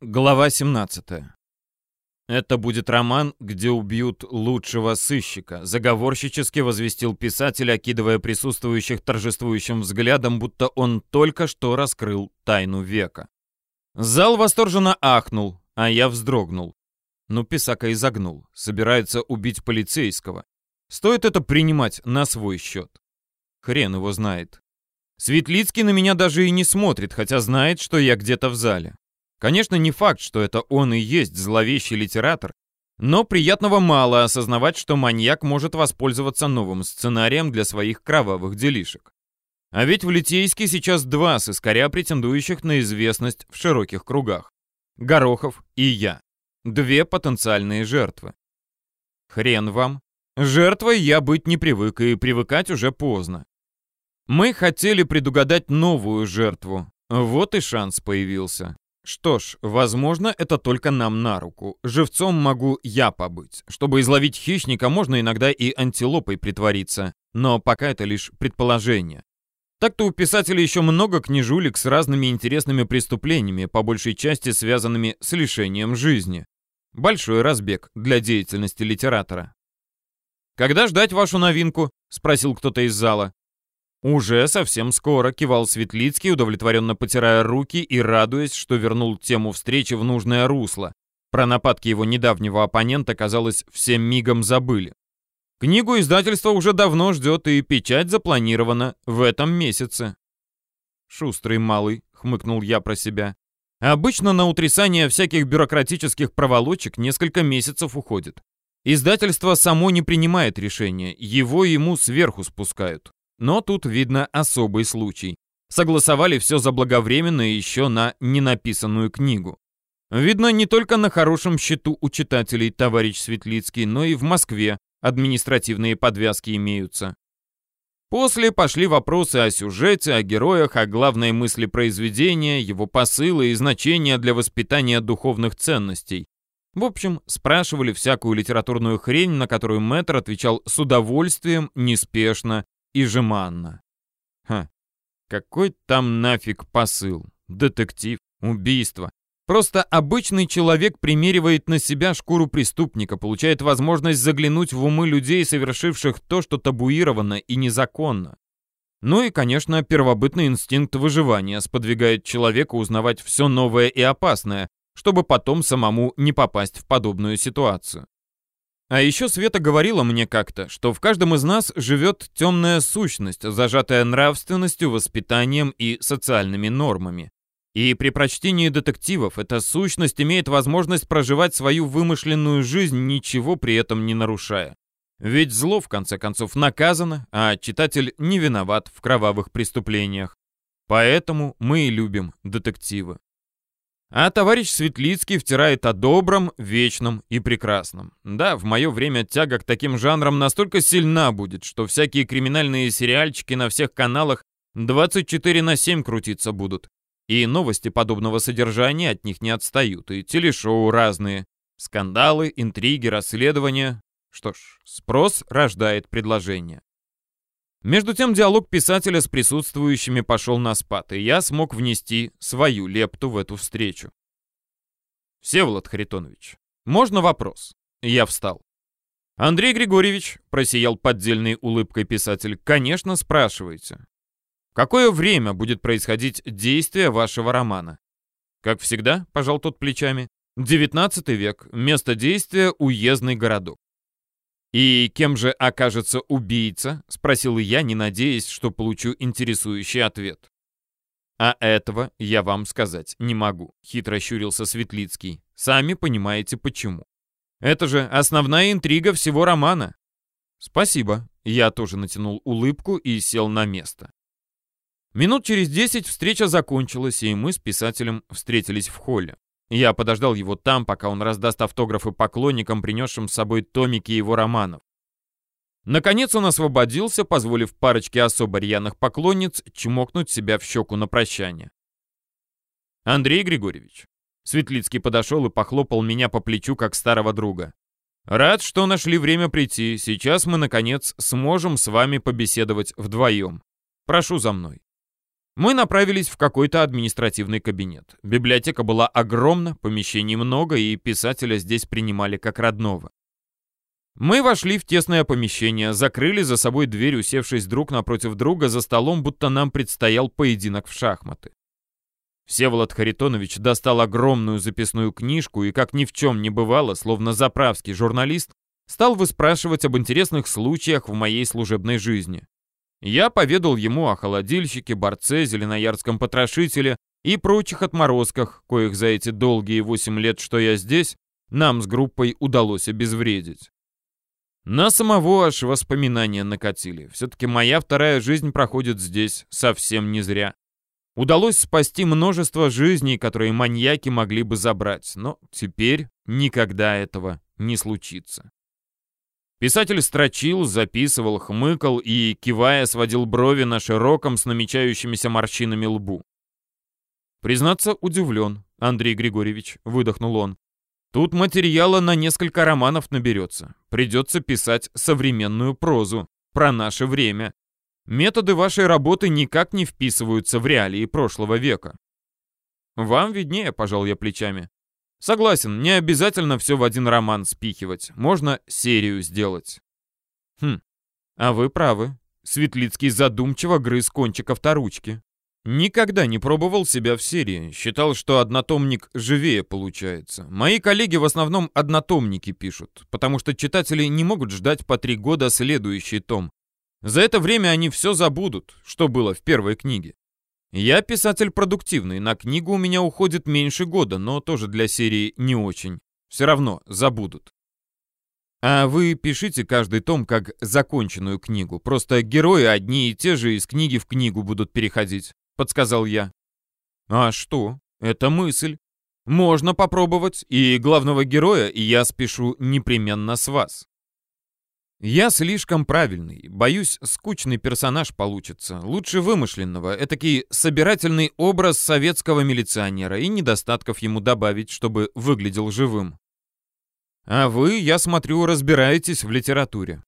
Глава 17. Это будет роман, где убьют лучшего сыщика, заговорщически возвестил писатель, окидывая присутствующих торжествующим взглядом, будто он только что раскрыл тайну века. Зал восторженно ахнул, а я вздрогнул. Ну, писака изогнул, собирается убить полицейского. Стоит это принимать на свой счет. Хрен его знает. Светлицкий на меня даже и не смотрит, хотя знает, что я где-то в зале. Конечно, не факт, что это он и есть зловещий литератор, но приятного мало осознавать, что маньяк может воспользоваться новым сценарием для своих кровавых делишек. А ведь в Литейске сейчас два сыскаря, претендующих на известность в широких кругах. Горохов и я. Две потенциальные жертвы. Хрен вам. Жертвой я быть не привык, и привыкать уже поздно. Мы хотели предугадать новую жертву. Вот и шанс появился. Что ж, возможно, это только нам на руку. Живцом могу я побыть. Чтобы изловить хищника, можно иногда и антилопой притвориться. Но пока это лишь предположение. Так-то у писателя еще много книжулек с разными интересными преступлениями, по большей части связанными с лишением жизни. Большой разбег для деятельности литератора. «Когда ждать вашу новинку?» — спросил кто-то из зала. «Уже совсем скоро», — кивал Светлицкий, удовлетворенно потирая руки и радуясь, что вернул тему встречи в нужное русло. Про нападки его недавнего оппонента, казалось, всем мигом забыли. Книгу издательство уже давно ждет, и печать запланирована в этом месяце. «Шустрый малый», — хмыкнул я про себя. «Обычно на утрясание всяких бюрократических проволочек несколько месяцев уходит. Издательство само не принимает решения, его ему сверху спускают. Но тут видно особый случай. Согласовали все заблаговременно еще на ненаписанную книгу. Видно, не только на хорошем счету у читателей, товарищ Светлицкий, но и в Москве административные подвязки имеются. После пошли вопросы о сюжете, о героях, о главной мысли произведения, его посылы и значения для воспитания духовных ценностей. В общем, спрашивали всякую литературную хрень, на которую мэтр отвечал с удовольствием, неспешно и жеманно. Ха, какой там нафиг посыл? Детектив, убийство. Просто обычный человек примеривает на себя шкуру преступника, получает возможность заглянуть в умы людей, совершивших то, что табуировано и незаконно. Ну и, конечно, первобытный инстинкт выживания сподвигает человека узнавать все новое и опасное, чтобы потом самому не попасть в подобную ситуацию. А еще Света говорила мне как-то, что в каждом из нас живет темная сущность, зажатая нравственностью, воспитанием и социальными нормами. И при прочтении детективов эта сущность имеет возможность проживать свою вымышленную жизнь, ничего при этом не нарушая. Ведь зло, в конце концов, наказано, а читатель не виноват в кровавых преступлениях. Поэтому мы и любим детективы. А товарищ Светлицкий втирает о добром, вечном и прекрасном. Да, в мое время тяга к таким жанрам настолько сильна будет, что всякие криминальные сериальчики на всех каналах 24 на 7 крутиться будут. И новости подобного содержания от них не отстают, и телешоу разные. Скандалы, интриги, расследования. Что ж, спрос рождает предложение. Между тем диалог писателя с присутствующими пошел на спад, и я смог внести свою лепту в эту встречу. «Всеволод Харитонович, можно вопрос?» Я встал. «Андрей Григорьевич», — просиял поддельной улыбкой писатель, — «конечно, спрашиваете. Какое время будет происходить действие вашего романа?» «Как всегда», — пожал тот плечами, — «19 век, место действия — уездный городок. «И кем же окажется убийца?» — спросил я, не надеясь, что получу интересующий ответ. «А этого я вам сказать не могу», — хитро щурился Светлицкий. «Сами понимаете, почему. Это же основная интрига всего романа». «Спасибо». Я тоже натянул улыбку и сел на место. Минут через десять встреча закончилась, и мы с писателем встретились в холле. Я подождал его там, пока он раздаст автографы поклонникам, принесшим с собой томики его романов. Наконец он освободился, позволив парочке особо рьяных поклонниц чмокнуть себя в щеку на прощание. «Андрей Григорьевич». Светлицкий подошел и похлопал меня по плечу, как старого друга. «Рад, что нашли время прийти. Сейчас мы, наконец, сможем с вами побеседовать вдвоем. Прошу за мной». Мы направились в какой-то административный кабинет. Библиотека была огромна, помещений много, и писателя здесь принимали как родного. Мы вошли в тесное помещение, закрыли за собой дверь, усевшись друг напротив друга за столом, будто нам предстоял поединок в шахматы. Всеволод Харитонович достал огромную записную книжку и, как ни в чем не бывало, словно заправский журналист, стал выспрашивать об интересных случаях в моей служебной жизни. Я поведал ему о холодильщике, борце, зеленоярском потрошителе и прочих отморозках, коих за эти долгие восемь лет, что я здесь, нам с группой удалось обезвредить. На самого аж воспоминания накатили. Все-таки моя вторая жизнь проходит здесь совсем не зря. Удалось спасти множество жизней, которые маньяки могли бы забрать, но теперь никогда этого не случится. Писатель строчил, записывал, хмыкал и, кивая, сводил брови на широком с намечающимися морщинами лбу. «Признаться, удивлен, Андрей Григорьевич», — выдохнул он. «Тут материала на несколько романов наберется. Придется писать современную прозу про наше время. Методы вашей работы никак не вписываются в реалии прошлого века». «Вам виднее», — пожал я плечами. Согласен, не обязательно все в один роман спихивать. Можно серию сделать. Хм, а вы правы. Светлицкий задумчиво грыз кончик авторучки. Никогда не пробовал себя в серии. Считал, что однотомник живее получается. Мои коллеги в основном однотомники пишут, потому что читатели не могут ждать по три года следующий том. За это время они все забудут, что было в первой книге. Я писатель продуктивный, на книгу у меня уходит меньше года, но тоже для серии не очень. Все равно забудут. А вы пишите каждый том как законченную книгу. Просто герои одни и те же из книги в книгу будут переходить, подсказал я. А что? Это мысль. Можно попробовать, и главного героя я спешу непременно с вас. Я слишком правильный. Боюсь, скучный персонаж получится. Лучше вымышленного. Этакий собирательный образ советского милиционера и недостатков ему добавить, чтобы выглядел живым. А вы, я смотрю, разбираетесь в литературе.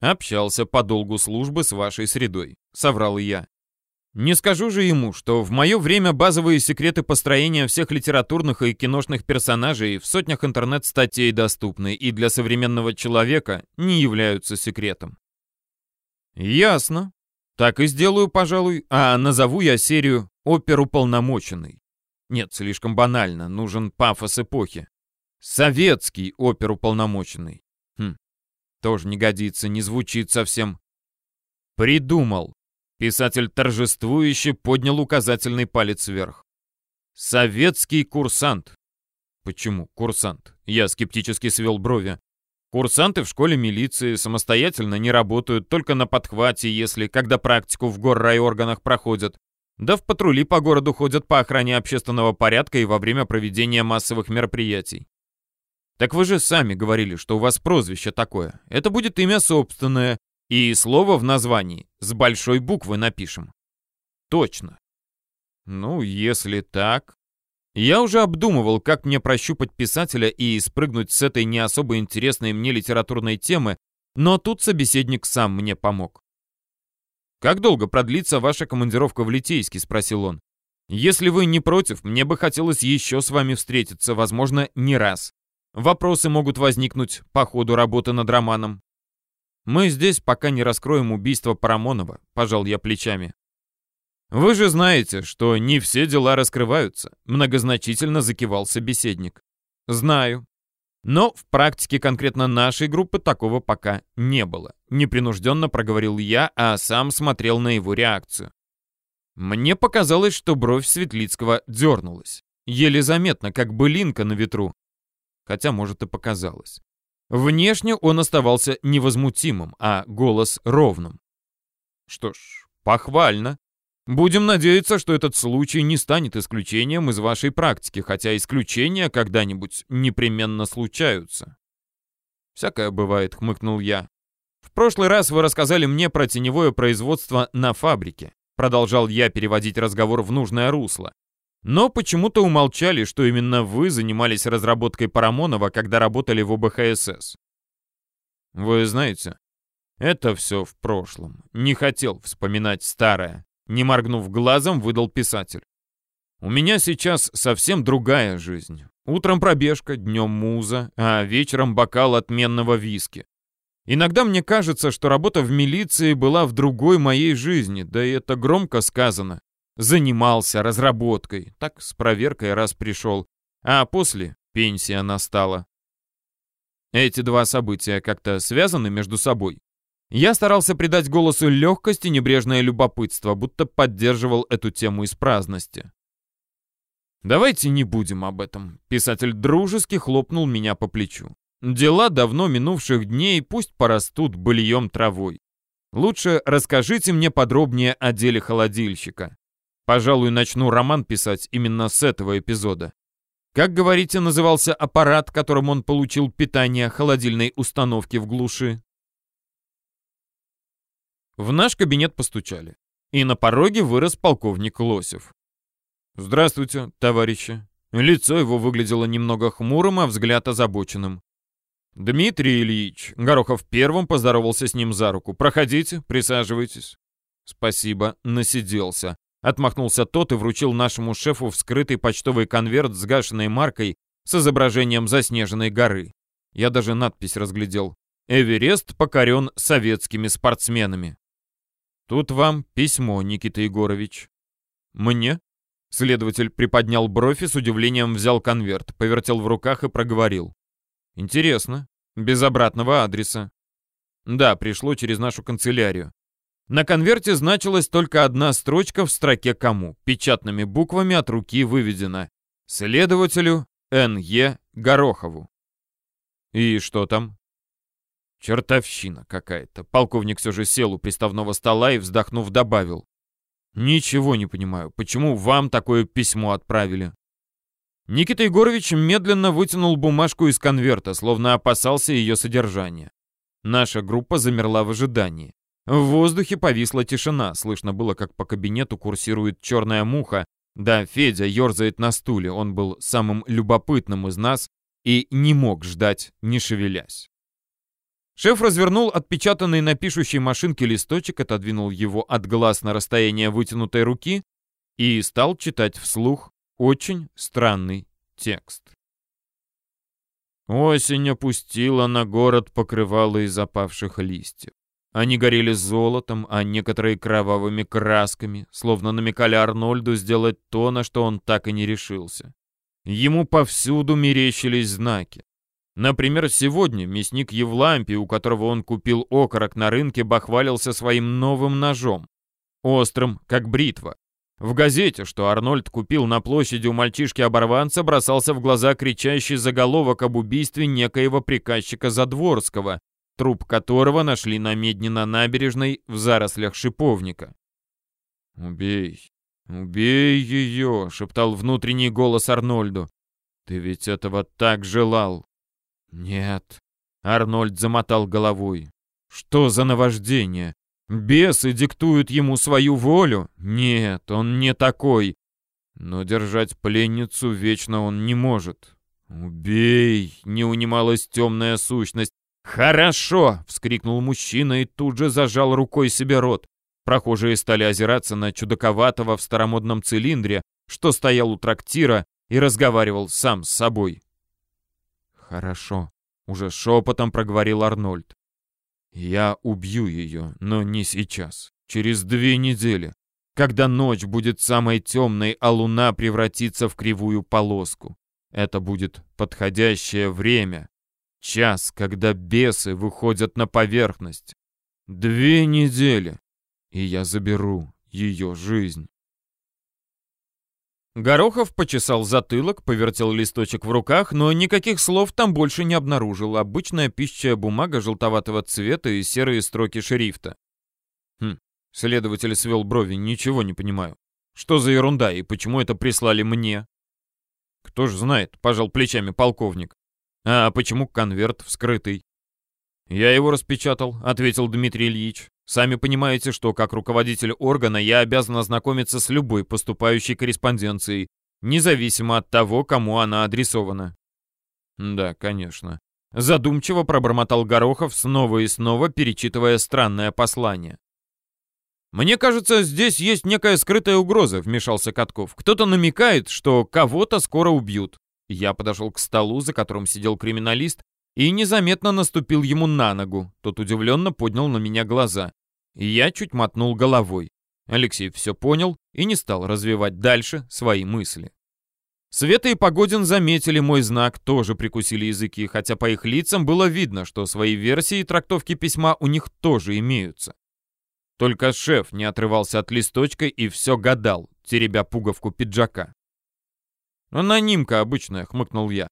Общался по долгу службы с вашей средой, соврал я. Не скажу же ему, что в мое время базовые секреты построения всех литературных и киношных персонажей в сотнях интернет-статей доступны и для современного человека не являются секретом. Ясно. Так и сделаю, пожалуй, а назову я серию «Оперуполномоченный». Нет, слишком банально, нужен пафос эпохи. Советский оперуполномоченный. Хм, тоже не годится, не звучит совсем. Придумал. Писатель торжествующе поднял указательный палец вверх. «Советский курсант». «Почему курсант?» Я скептически свел брови. Курсанты в школе милиции самостоятельно не работают, только на подхвате, если, когда практику в горрайорганах проходят. Да в патрули по городу ходят по охране общественного порядка и во время проведения массовых мероприятий. Так вы же сами говорили, что у вас прозвище такое. Это будет имя собственное, и слово в названии с большой буквы напишем. Точно. Ну, если так... Я уже обдумывал, как мне прощупать писателя и спрыгнуть с этой не особо интересной мне литературной темы, но тут собеседник сам мне помог. «Как долго продлится ваша командировка в Литейске?» — спросил он. «Если вы не против, мне бы хотелось еще с вами встретиться, возможно, не раз. Вопросы могут возникнуть по ходу работы над романом. Мы здесь пока не раскроем убийство Парамонова, пожал я плечами. Вы же знаете, что не все дела раскрываются, многозначительно закивал собеседник. Знаю. Но в практике конкретно нашей группы такого пока не было. Непринужденно проговорил я, а сам смотрел на его реакцию. Мне показалось, что бровь Светлицкого дернулась. Еле заметно, как былинка на ветру. Хотя, может, и показалось. Внешне он оставался невозмутимым, а голос ровным. Что ж, похвально. Будем надеяться, что этот случай не станет исключением из вашей практики, хотя исключения когда-нибудь непременно случаются. Всякое бывает, хмыкнул я. В прошлый раз вы рассказали мне про теневое производство на фабрике. Продолжал я переводить разговор в нужное русло. Но почему-то умолчали, что именно вы занимались разработкой Парамонова, когда работали в ОБХСС. Вы знаете, это все в прошлом. Не хотел вспоминать старое. Не моргнув глазом, выдал писатель. У меня сейчас совсем другая жизнь. Утром пробежка, днем муза, а вечером бокал отменного виски. Иногда мне кажется, что работа в милиции была в другой моей жизни, да и это громко сказано. Занимался разработкой, так с проверкой раз пришел, а после пенсия настала. Эти два события как-то связаны между собой. Я старался придать голосу легкость и небрежное любопытство, будто поддерживал эту тему из праздности. «Давайте не будем об этом», — писатель дружески хлопнул меня по плечу. «Дела давно минувших дней пусть порастут быльем травой. Лучше расскажите мне подробнее о деле холодильщика. Пожалуй, начну роман писать именно с этого эпизода. Как, говорите, назывался аппарат, которым он получил питание холодильной установки в глуши?» В наш кабинет постучали, и на пороге вырос полковник Лосев. «Здравствуйте, товарищи». Лицо его выглядело немного хмурым, а взгляд озабоченным. «Дмитрий Ильич», — Горохов первым поздоровался с ним за руку. «Проходите, присаживайтесь». «Спасибо, насиделся». Отмахнулся тот и вручил нашему шефу вскрытый почтовый конверт с гашенной маркой с изображением заснеженной горы. Я даже надпись разглядел. «Эверест покорен советскими спортсменами». «Тут вам письмо, Никита Егорович». «Мне?» Следователь приподнял бровь и с удивлением взял конверт, повертел в руках и проговорил. «Интересно. Без обратного адреса». «Да, пришло через нашу канцелярию. На конверте значилась только одна строчка в строке «Кому», печатными буквами от руки выведена. Следователю Н.Е. Горохову. «И что там?» «Чертовщина какая-то». Полковник все же сел у приставного стола и, вздохнув, добавил. «Ничего не понимаю, почему вам такое письмо отправили?» Никита Егорович медленно вытянул бумажку из конверта, словно опасался ее содержания. Наша группа замерла в ожидании. В воздухе повисла тишина, слышно было, как по кабинету курсирует черная муха, да, Федя ерзает на стуле, он был самым любопытным из нас и не мог ждать, не шевелясь. Шеф развернул отпечатанный на пишущей машинке листочек, отодвинул его от глаз на расстояние вытянутой руки и стал читать вслух очень странный текст. Осень опустила на город покрывало из запавших листьев. Они горели золотом, а некоторые кровавыми красками, словно намекали Арнольду сделать то, на что он так и не решился. Ему повсюду мерещились знаки. Например, сегодня мясник Евлампий, у которого он купил окорок на рынке, бахвалился своим новым ножом. Острым, как бритва. В газете, что Арнольд купил на площади у мальчишки-оборванца, бросался в глаза кричащий заголовок об убийстве некоего приказчика Задворского, труп которого нашли на медне на набережной в зарослях шиповника. «Убей, убей ее!» — шептал внутренний голос Арнольду. «Ты ведь этого так желал!» «Нет», — Арнольд замотал головой. «Что за наваждение? Бесы диктуют ему свою волю? Нет, он не такой. Но держать пленницу вечно он не может. «Убей!» — не унималась темная сущность. «Хорошо!» — вскрикнул мужчина и тут же зажал рукой себе рот. Прохожие стали озираться на чудаковатого в старомодном цилиндре, что стоял у трактира и разговаривал сам с собой. «Хорошо», — уже шепотом проговорил Арнольд. «Я убью ее, но не сейчас. Через две недели, когда ночь будет самой темной, а луна превратится в кривую полоску. Это будет подходящее время, Час, когда бесы выходят на поверхность. Две недели, и я заберу ее жизнь. Горохов почесал затылок, повертел листочек в руках, но никаких слов там больше не обнаружил. Обычная пищая бумага желтоватого цвета и серые строки шрифта. Хм, следователь свел брови, ничего не понимаю. Что за ерунда и почему это прислали мне? Кто ж знает, пожал плечами полковник. «А почему конверт вскрытый?» «Я его распечатал», — ответил Дмитрий Ильич. «Сами понимаете, что как руководитель органа я обязан ознакомиться с любой поступающей корреспонденцией, независимо от того, кому она адресована». «Да, конечно». Задумчиво пробормотал Горохов, снова и снова перечитывая странное послание. «Мне кажется, здесь есть некая скрытая угроза», — вмешался Катков. «Кто-то намекает, что кого-то скоро убьют». Я подошел к столу, за которым сидел криминалист, и незаметно наступил ему на ногу. Тот удивленно поднял на меня глаза. И я чуть мотнул головой. Алексей все понял и не стал развивать дальше свои мысли. Света и Погодин заметили мой знак, тоже прикусили языки, хотя по их лицам было видно, что свои версии трактовки письма у них тоже имеются. Только шеф не отрывался от листочка и все гадал, теребя пуговку пиджака. «Анонимка обычная», — хмыкнул я.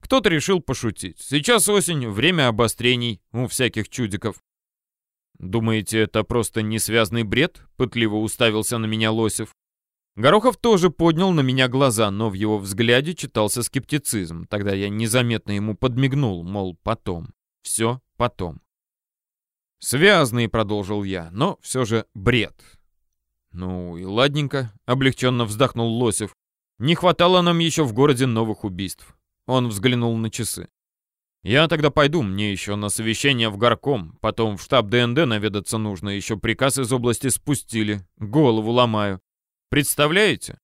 Кто-то решил пошутить. Сейчас осень, время обострений у всяких чудиков. «Думаете, это просто несвязный бред?» — пытливо уставился на меня Лосев. Горохов тоже поднял на меня глаза, но в его взгляде читался скептицизм. Тогда я незаметно ему подмигнул, мол, потом. Все потом. «Связный», — продолжил я, — «но все же бред». «Ну и ладненько», — облегченно вздохнул Лосев. «Не хватало нам еще в городе новых убийств». Он взглянул на часы. «Я тогда пойду, мне еще на совещание в горком, потом в штаб ДНД наведаться нужно, еще приказ из области спустили, голову ломаю. Представляете?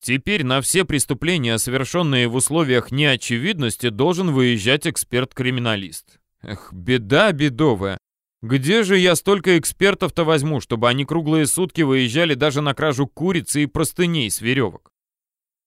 Теперь на все преступления, совершенные в условиях неочевидности, должен выезжать эксперт-криминалист. Эх, беда бедовая. Где же я столько экспертов-то возьму, чтобы они круглые сутки выезжали даже на кражу курицы и простыней с веревок?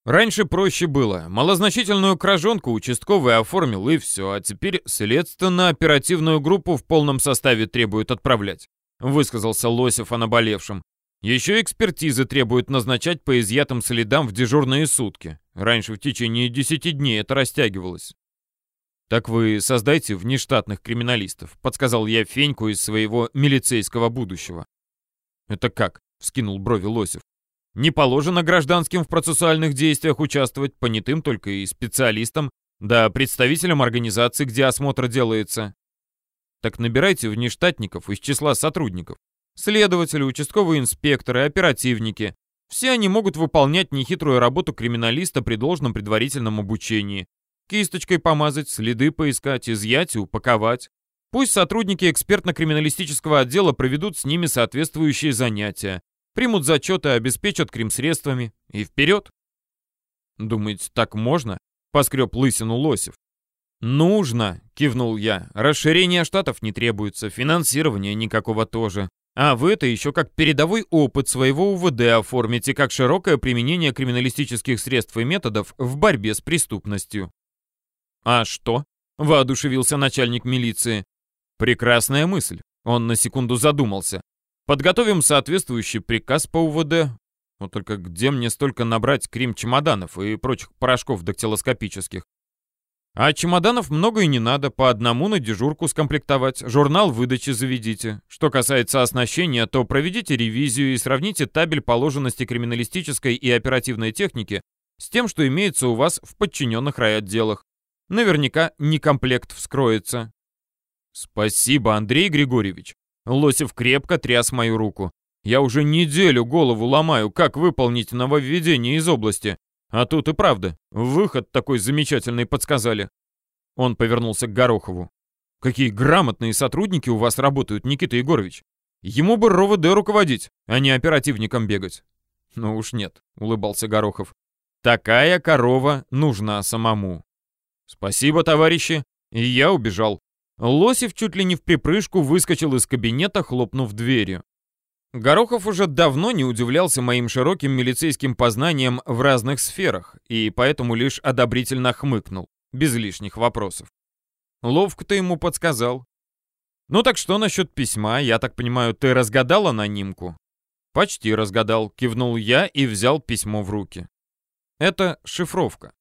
Раньше проще было. Малозначительную кражонку участковый оформил и все, а теперь следственно-оперативную группу в полном составе требуют отправлять. Высказался Лосев о наболевшем. Еще экспертизы требуют назначать по изъятым следам в дежурные сутки. Раньше в течение 10 дней это растягивалось. «Так вы создайте внештатных криминалистов», — подсказал я Феньку из своего милицейского будущего. «Это как?» — вскинул брови Лосев. Не положено гражданским в процессуальных действиях участвовать, понятым только и специалистам, да представителям организации, где осмотр делается. Так набирайте внештатников из числа сотрудников. Следователи, участковые инспекторы, оперативники. Все они могут выполнять нехитрую работу криминалиста при должном предварительном обучении. Кисточкой помазать, следы поискать, изъять и упаковать. Пусть сотрудники экспертно-криминалистического отдела проведут с ними соответствующие занятия примут зачеты, обеспечат Крим средствами. И вперед. Думаете, так можно? Поскреб лысину Лосев. «Нужно!» — кивнул я. «Расширение штатов не требуется, финансирования никакого тоже. А вы это еще как передовой опыт своего УВД оформите, как широкое применение криминалистических средств и методов в борьбе с преступностью». «А что?» — воодушевился начальник милиции. «Прекрасная мысль». Он на секунду задумался. Подготовим соответствующий приказ по УВД. Вот только где мне столько набрать крем-чемоданов и прочих порошков дактилоскопических? А чемоданов много и не надо, по одному на дежурку скомплектовать, журнал выдачи заведите. Что касается оснащения, то проведите ревизию и сравните табель положенности криминалистической и оперативной техники с тем, что имеется у вас в подчиненных райотделах. Наверняка некомплект вскроется. Спасибо, Андрей Григорьевич. Лосев крепко тряс мою руку. Я уже неделю голову ломаю, как выполнить нововведение из области. А тут и правда, выход такой замечательный подсказали. Он повернулся к Горохову. Какие грамотные сотрудники у вас работают, Никита Егорович. Ему бы РОВД руководить, а не оперативником бегать. Ну уж нет, улыбался Горохов. Такая корова нужна самому. Спасибо, товарищи. И я убежал. Лосев чуть ли не в припрыжку выскочил из кабинета, хлопнув дверью. Горохов уже давно не удивлялся моим широким милицейским познаниям в разных сферах, и поэтому лишь одобрительно хмыкнул, без лишних вопросов. Ловко ты ему подсказал. «Ну так что насчет письма? Я так понимаю, ты разгадал анонимку?» «Почти разгадал», — кивнул я и взял письмо в руки. «Это шифровка.